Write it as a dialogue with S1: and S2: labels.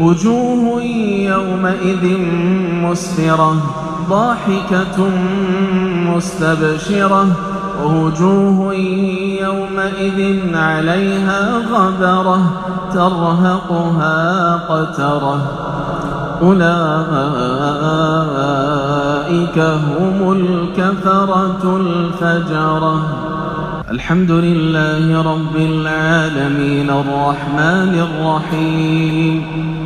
S1: وجوه يومئذ مسفرة ضاحكة مستبشرة وجوه يومئذ عليها غبرة ترهقها قترة. أولئك هم الكفرة الفجرة. الحمد لله رب العالمين الرحمن الرحيم.